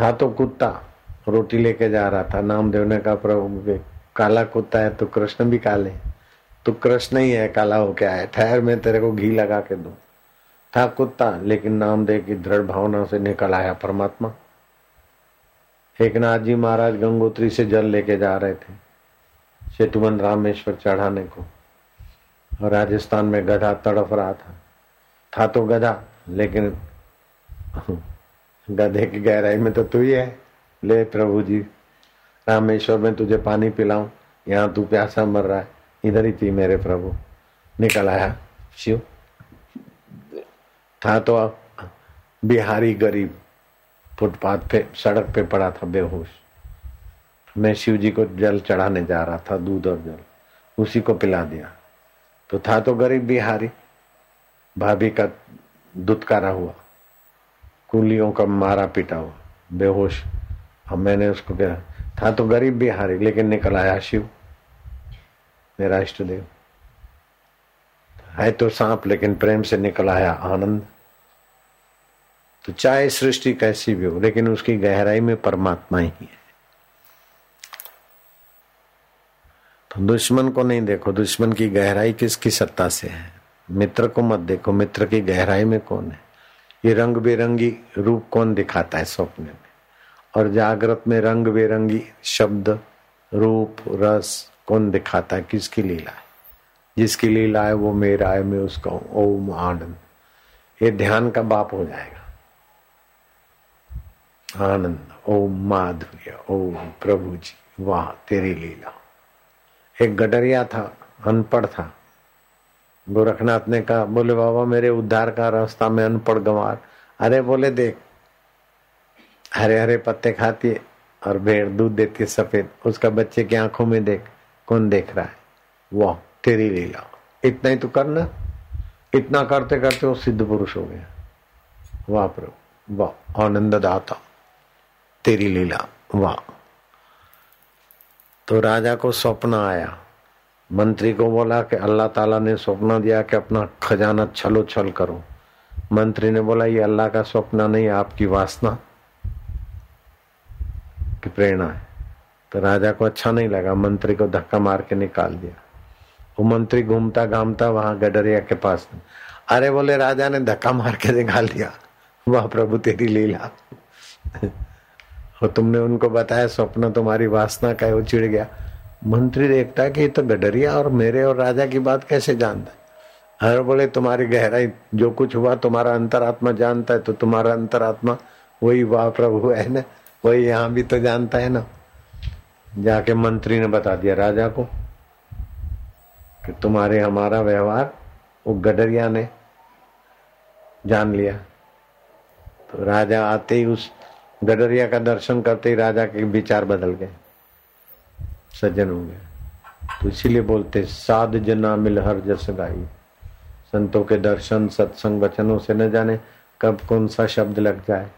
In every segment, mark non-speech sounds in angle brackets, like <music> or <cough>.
था तो कुत्ता रोटी लेके जा रहा था। नामदेव ने कहा, प्रभु काला कुत्ता है तो कृष्ण भी काले तो कृष्ण ही है, काला हो क्या है। ठहर, में तेरे को घी लगा के दू। था कुत्ता, लेकिन नामदेव की दृढ़ भावना से निकल आया परमात्मा। एक नाथ जी महाराज गंगोत्री से जल लेके जा रहे थे, सेतुवन रामेश्वर चढ़ाने को। और राजस्थान में गधा तड़फ रहा था। था तो गधा, लेकिन गधे की गहराई में तो तू ही है। ले प्रभु जी, रामेश्वर, में तुझे पानी पिलाऊं। यहाँ तू प्यासा मर रहा है। इधर ही थी मेरे प्रभु। निकल आया, शिव। था तो बिहारी गरीब। फुटपाथ पे, सड़क पे पड़ा था बेहोश। मैं शिव जी को जल चढ़ाने जा रहा था, दूध और जल। उसी को पिला दिया। तो था तो गरीब बिहारी। भाभी का दुत्कारा हुआ। कुलियों का मारा पीटा हुआ। बेहोश। अब मैंने उसको कहा था तो गरीब बिहारी लेकिन निकल आया शिव। मेरा इष्ट देव है तो सांप, लेकिन प्रेम से निकल आया आनंद। तो चाहे सृष्टि कैसी भी हो, लेकिन उसकी गहराई में परमात्मा ही है। तो दुश्मन को नहीं देखो, दुश्मन की गहराई किसकी सत्ता से है? मित्र को मत देखो, मित्र की गहराई में कौन है? ये रंग बिरंगी रूप कौन दिखाता है स्वप्न में? और जागृत में रंग बिरंगी शब्द, रूप, रस कौन दिखाता है? किसकी लीला है? जिसकी लीला है वो मेरा है, मैं उसका हूँ। ओम आनंद। ये ध्यान का बाप हो जाएगा। आनंद। ओम माधुर्य। ओम प्रभु जी। वाह, तेरी लीला। एक गडरिया था, अनपढ़ था। गोरखनाथ ने कहा, बोले, बाबा, मेरे उद्धार का रास्ता में अनपढ़ गंवार। अरे, बोले, देख हरे हरे पत्ते खाती है और भेड़ दूध देती है सफ़ेद। उसका बच्चे की आँखों में देख, कौन देख रहा है? वाह, तेरी लीला। इतना ही तो करना। इतना करते करते वो सिद्ध पुरुष हो गया। वाह, प्रभु, वाह, आनंद दाता। तेरी लीला, वाह। तो राजा को स्वप्न आया। मंत्री को बोला कि अल्लाह ताला ने स्वप्न दिया कि अपना खजाना छलो छल करो। मंत्री ने बोला, ये अल्लाह का स्वप्न नहीं, आपकी वासना की प्रेरणा है। तो राजा को अच्छा नहीं लगा, मंत्री को धक्का मार के निकाल दिया। वो मंत्री घूमता घामता वहाँ गडरिया के पास अरे बोले, राजा ने धक्का मार के निकाल दिया। वाह प्रभु, तेरी लीला। और <laughs> तुमने उनको बताया, स्वप्न तुम्हारी वासना का है, वो चिड़ गया। मंत्री देखता कि तो गडरिया और मेरे और राजा की बात कैसे जानता है? हर बोले, तुम्हारी गहराई, जो कुछ हुआ, तुम्हारा अंतरात्मा जानता है तो तुम्हारा अंतरात्मा वही वाह प्रभु है ना? वही यहाँ भी तो जानता है ना? जाके मंत्री ने बता दिया राजा को कि तुम्हारे हमारा व्यवहार, वो गडरिया ने जान लिया। तो राजा आते ही उस गडरिया का दर्शन करते ही राजा के विचार बदल गए। सज्जन हो गए तो इसीलिए बोलते साध जना मिल हर जस गाई। संतों के दर्शन, सत्संग वचनों से न जाने कब कौन सा शब्द लग जाए।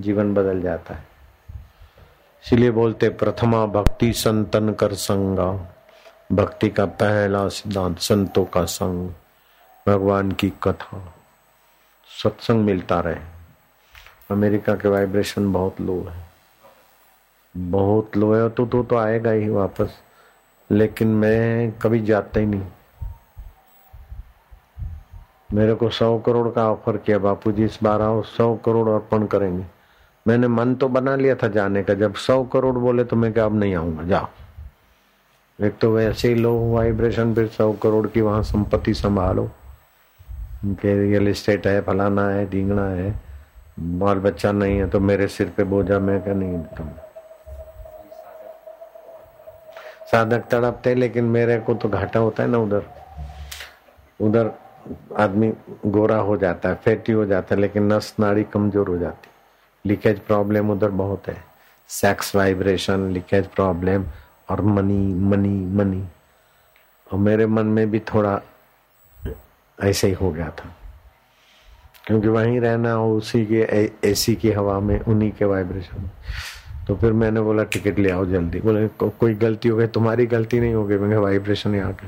जीवन बदल जाता है। इसलिए बोलते प्रथमा भक्ति संतन कर संगा। भक्ति का पहला सिद्धांत, संतों का संग। भगवान की कथा। सत्संग मिलता रहे। अमेरिका के वाइब्रेशन बहुत लो है। बहुत लो है तो तो, तो आएगा ही वापस। लेकिन मैं कभी जाता ही नहीं। मेरे को सौ करोड़ का ऑफ़र किया बापूजी इस बार आओ सौ करोड़ अर्पण करेंगे। मैंने मन तो बना लिया था जाने का। जब सौ करोड़ बोले तो मैं क्या अब नहीं आऊँगा जाओ। एक तो वैसे ही लो वाइब्रेशन फिर सौ करोड़ की वहाँ संपत्ति संभालो। उनके रियल इस्टेट है फलाना है ढींगना है। बाल बच्चा नहीं है तो मेरे सिर पे बोझा मैं क्या नहीं तुम साधक तड़पते लेकिन मेरे को तो घाटा होता है ना उधर। उधर आदमी गोरा हो जाता है, फैटी हो जाता है, लेकिन नस नाड़ी कमज़ोर हो जाती लीकेज प्रॉब्लम उधर बहुत है। सेक्स वाइब्रेशन, लीकेज प्रॉब्लम और मनी मनी मनी। और मेरे मन में भी थोड़ा ऐसे ही हो गया था। क्योंकि वहीं रहना हो उसी के एसी की हवा में, उन्हीं के वाइब्रेशन तो फिर मैंने बोला टिकट ले आओ जल्दी। बोले को, कोई गलती हो गई? तुम्हारी गलती नहीं होगी मैं वाइब्रेशन यहाँ के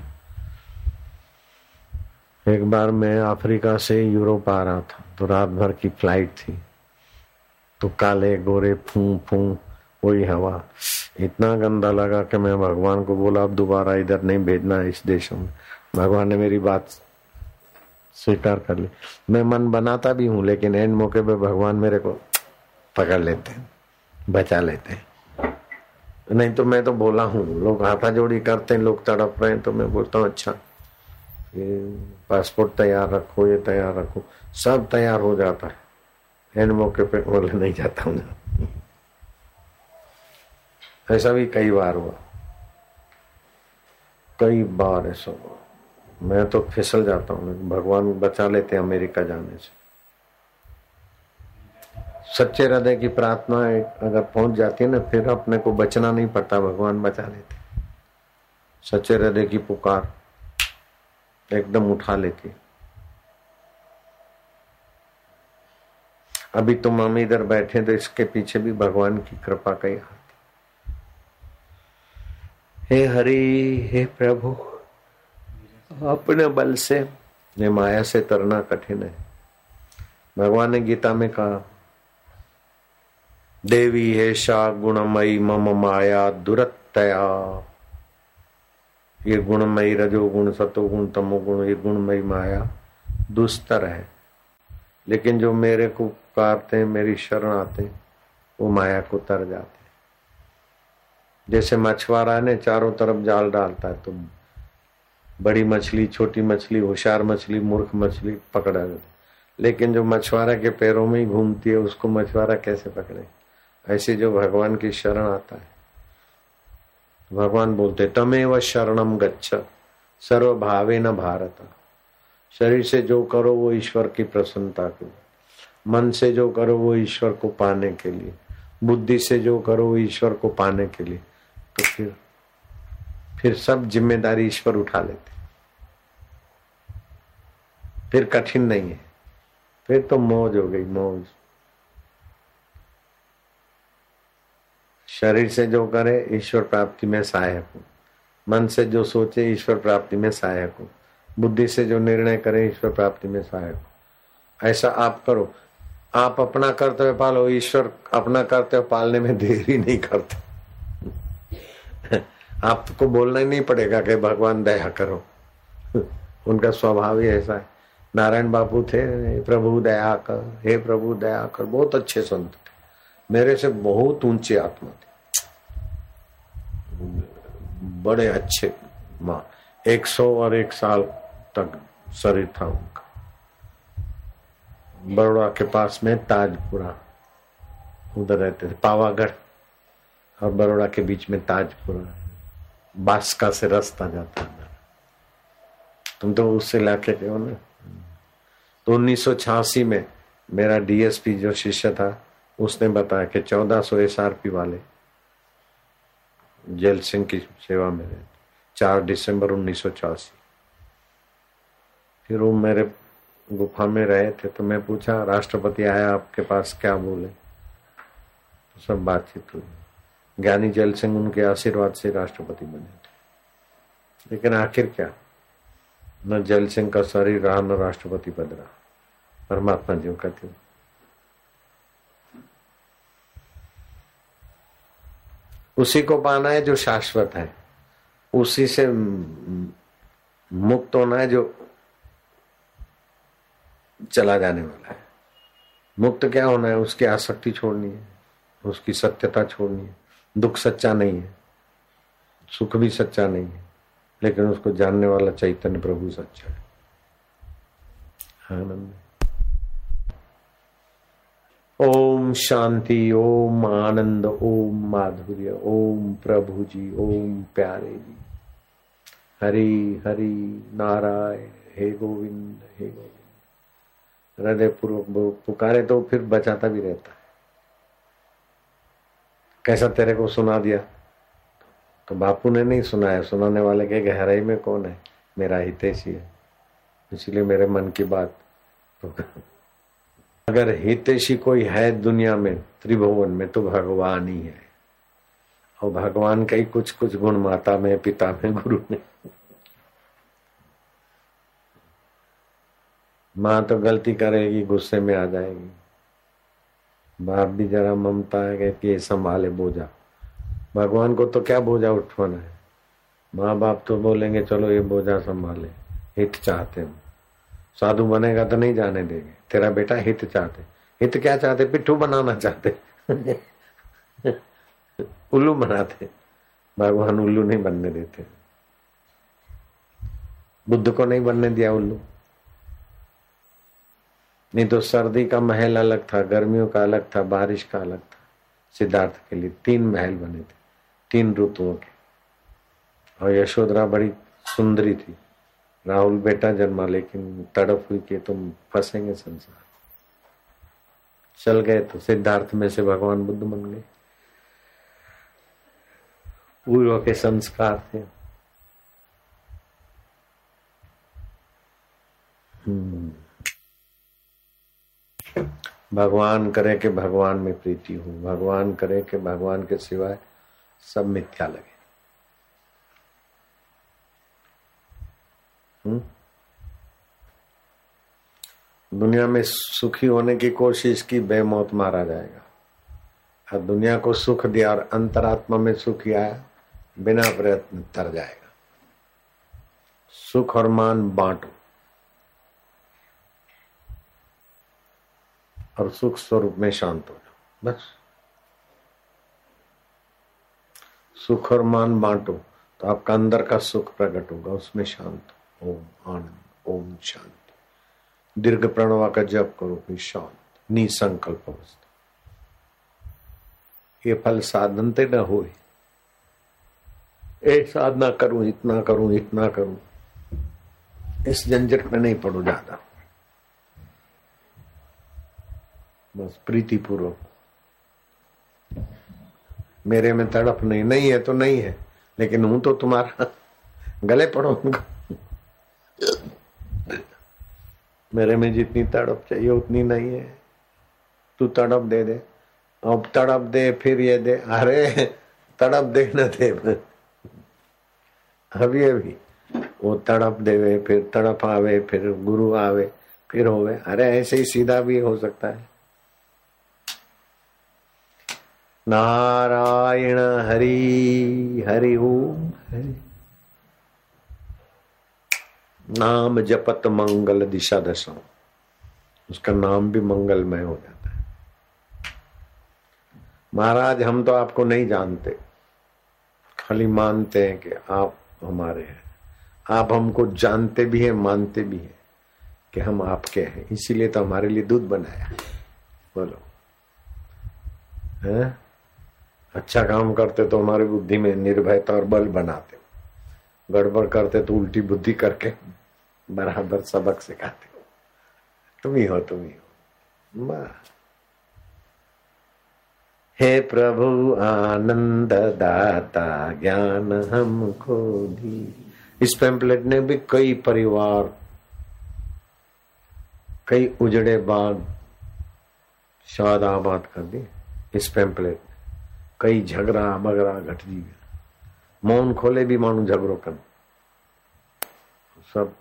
एक बार मैं अफ्रीका से यूरोप आ रहा था तो रात भर की फ़्लाइट थी। तो काले गोरे फू फू वही हवा। इतना गंदा लगा कि मैं भगवान को बोला अब दोबारा इधर नहीं भेजना इस देश में। भगवान ने मेरी बात स्वीकार कर ली। मैं मन बनाता भी हूँ लेकिन एंड मौके पे भगवान मेरे को पकड़ लेते हैं। बचा लेते हैं। नहीं तो मैं तो बोला हूँ, लोग हाथा जोड़ी करते हैं, लोग तड़प रहे हैं तो मैं बोलता हूँ अच्छा पासपोर्ट तैयार रखो, ये तैयार रखो। सब तैयार हो जाता है। एंड मौके पे बोले नहीं जाता हूँ। ऐसा भी कई बार हुआ। कई बार ऐसा हुआ। मैं तो फिसल जाता हूँ, भगवान बचा लेते हैं अमेरिका जाने से। सच्चे हृदय की प्रार्थना अगर पहुँच जाती है ना, फिर अपने को बचना नहीं पड़ता, भगवान बचा लेते सच्चे हृदय की पुकार एकदम उठा लेती अभी तुम हम इधर बैठे तो इसके पीछे भी भगवान की कृपा का हाथ हे। हरि, हे प्रभु, अपने बल से ने माया से तरना कठिन है। भगवान ने गीता में कहा देवी हे शा गुणमयी मम माया दुरतया ये गुणमयी रजोगुण, सतोगुण, तमोगुण, ये गुणमयी माया दुस्तर है। लेकिन जो मेरे को पुकारते हैं, मेरी शरण आते हैं, वो माया को तर जाते हैं। जैसे मछुआरा ने, चारों तरफ़ जाल डालता है तो बड़ी मछली, छोटी मछली, होशियार मछली, मूर्ख मछली पकड़ा लेकिन जो मछुआरा के पैरों में ही घूमती है, उसको मछुआरा कैसे पकड़े? ऐसे जो भगवान की शरण आता है। भगवान बोलते, तमेव शरणम गच्छ सर्व भावे न भारत। शरीर से जो करो वो ईश्वर की प्रसन्नता के लिए, मन से जो करो वो ईश्वर को पाने के लिए, बुद्धि से जो करो वो ईश्वर को पाने के लिए। तो फिर फिर सब ज़िम्मेदारी ईश्वर उठा लेते। फिर कठिन नहीं है। फिर तो मौज हो गई, मौज। शरीर से जो करे, ईश्वर प्राप्ति में सहायक हो। मन से जो सोचे, ईश्वर प्राप्ति में सहायक हो। बुद्धि से जो निर्णय करे, ईश्वर प्राप्ति में सहायक हो। ऐसा आप करो। आप अपना कर्तव्य पालो, ईश्वर अपना कर्तव्य पालने में देरी नहीं करते। <laughs> आपको बोलना ही नहीं पड़ेगा कि भगवान दया करो। <laughs> उनका स्वभाव ही ऐसा है। नारायण बापू थे प्रभु, दया कर, हे प्रभु, दया कर। बहुत अच्छे संत थे। मेरे से बहुत ऊँचे आत्मा थे। बड़े अच्छे माँ। एक सौ और एक साल तक शरीर था उनका। बड़ोड़ा के पास में ताजपुरा उधर रहते थे, पावागढ़। और बड़ोड़ा के बीच में ताजपुरा। बास्का से रास्ता जाता है तुम तो उस इलाके के हो ना? तो उन्नीस सौ छियासी में मेरा डीएसपी जो शिष्य था उसने बताया कि चौदह सौ एस वाले जैल सिंह की सेवा में रहे चार दिसंबर उन्नीस सौ चौरासी फिर वो मेरे गुफा में रहे थे तो मैं पूछा, राष्ट्रपति आया आपके पास क्या बोले? तो सब बातचीत हुई। ज्ञानी जैल सिंह उनके आशीर्वाद से राष्ट्रपति बने थे। लेकिन आखिर क्या? न जैल सिंह का शरीर रहा, न राष्ट्रपति पद रहा। परमात्मा जी कहते उसी को पाना है जो शाश्वत है। उसी से मुक्त होना है जो चला जाने वाला है। मुक्त क्या होना है? उसकी आसक्ति छोड़नी है, उसकी सत्यता छोड़नी है। दुख सच्चा नहीं है, सुख भी सच्चा नहीं है, लेकिन उसको जानने वाला चैतन्य प्रभु सच्चा है। आनंद। ओम शांति, ओम आनंद, ओम माधुर्य, ओम प्रभु जी ओम प्यारे जी। हरि हरि नारायण, हे गोविंद हे गोविंद। हृदय पूर्वक पुकारे तो फिर बचाता भी रहता है। कैसा तेरे को सुना दिया? तो बापू ने नहीं सुनाया। सुनाने वाले के गहराई में कौन है? मेरा हितेशी है। इसलिए मेरे मन की बात तो अगर हितेशी कोई है दुनिया में, त्रिभुवन में तो भगवान ही है। और भगवान का ही कुछ कुछ गुण माता में, पिता में, गुरु में। माँ तो गलती करेगी, गुस्से में आ जाएगी। बाप भी जरा ममता है कि ये संभाले बोझा। भगवान को तो क्या बोझा उठवाना है? माँ बाप तो बोलेंगे, चलो ये बोझा संभाले, हित चाहते हम साधु बनेगा तो नहीं जाने देंगे। तेरा बेटा हित चाहते। हित क्या चाहते? पिट्ठू बनाना चाहते। उल्लू बनाते। भगवान उल्लू नहीं बनने देते। बुद्ध को नहीं बनने दिया उल्लू। नहीं तो सर्दी का महल अलग था, गर्मियों का अलग था, बारिश का अलग था। सिद्धार्थ के लिए तीन महल बने थे, तीन ऋतुओं के। और यशोधरा बड़ी सुंदरी थी। राहुल बेटा जन्मा, लेकिन तड़प हुई कि तुम फंसेंगे संसार। चल गए तो सिद्धार्थ में से भगवान बुद्ध बन गए। पूर्व के संस्कार थे। हम्म। भगवान करे कि भगवान में प्रीति हो, भगवान करे कि भगवान के सिवाय सब मिथ्या लगे। दुनिया में सुखी होने की कोशिश की, बेमौत मारा जाएगा। और दुनिया को सुख दिया और अंतरात्मा में सुख आया, बिना प्रयत्न तर जाएगा। सुख और मान बांटो। और सुख स्वरूप में शांत हो जाओ। बस। सुख और मान बांटो तो आपका अंदर का सुख प्रकट होगा, उसमें शांत ओम आनंद ओम शांति। दीर्घ प्रणवा का जप करो, फिर शांत, निसंकल्प अवस्था। ये फल साधनते न हो ए साधना करूँ, इतना करूँ इतना करूँ। इस झंझट में नहीं पड़ो ज़्यादा। बस प्रीति पूर्वक मेरे में तड़प नहीं नहीं है तो नहीं है, लेकिन हूँ तो तुम्हारा। गले पड़ो मेरे में जितनी तड़प चाहिए उतनी नहीं है। तू तड़प दे दे। अब तड़प दे, फिर ये दे। अरे, तड़प दे न दे। अभी अभी वो तड़प देवे, फिर तड़प आवे, फिर गुरु आवे, फिर होवे। अरे, ऐसे ही सीधा भी हो सकता है। नारायण हरि हरि ओम। हरि। नाम जपत मंगल दिशा दशा। उसका नाम भी मंगलमय हो जाता है। महाराज, हम तो आपको नहीं जानते। खाली मानते हैं कि आप हमारे हैं। आप हमको जानते भी हैं, मानते भी हैं कि हम आपके हैं। इसीलिए तो हमारे लिए दूध बनाया। बोलो। है? अच्छा काम करते तो हमारी बुद्धि में निर्भयता और बल बनाते। गड़बड़ करते तो उल्टी बुद्धि करके। बराबर सबक सिखाते हो। तुम ही हो, तुम ही हो। हे प्रभु, आनंद दाता, ज्ञान हमको दी। इस पेम्पलेट ने भी कई परिवार, कई उजड़े बाग शाद आबाद कर दिए। इस पेम्पलेट कई झगड़ा बगड़ा घट जी मौन खोले भी मानू झगड़ो कर सब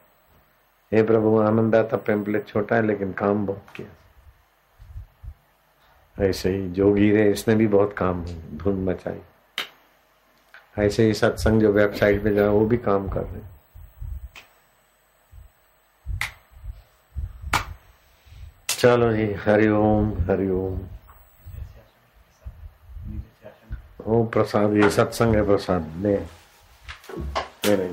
हे प्रभु, आनंद आता पेम्पलेट छोटा है, लेकिन काम बहुत किया। ऐसे ही जोगी रे, इसने भी बहुत काम धुन मचाई। ऐसे ही सत्संग जो वेबसाइट पे जा वो भी काम कर रहे चलो जी हरिओम हरिओम ओ प्रसाद ये सत्संग है प्रसाद। ले मेरे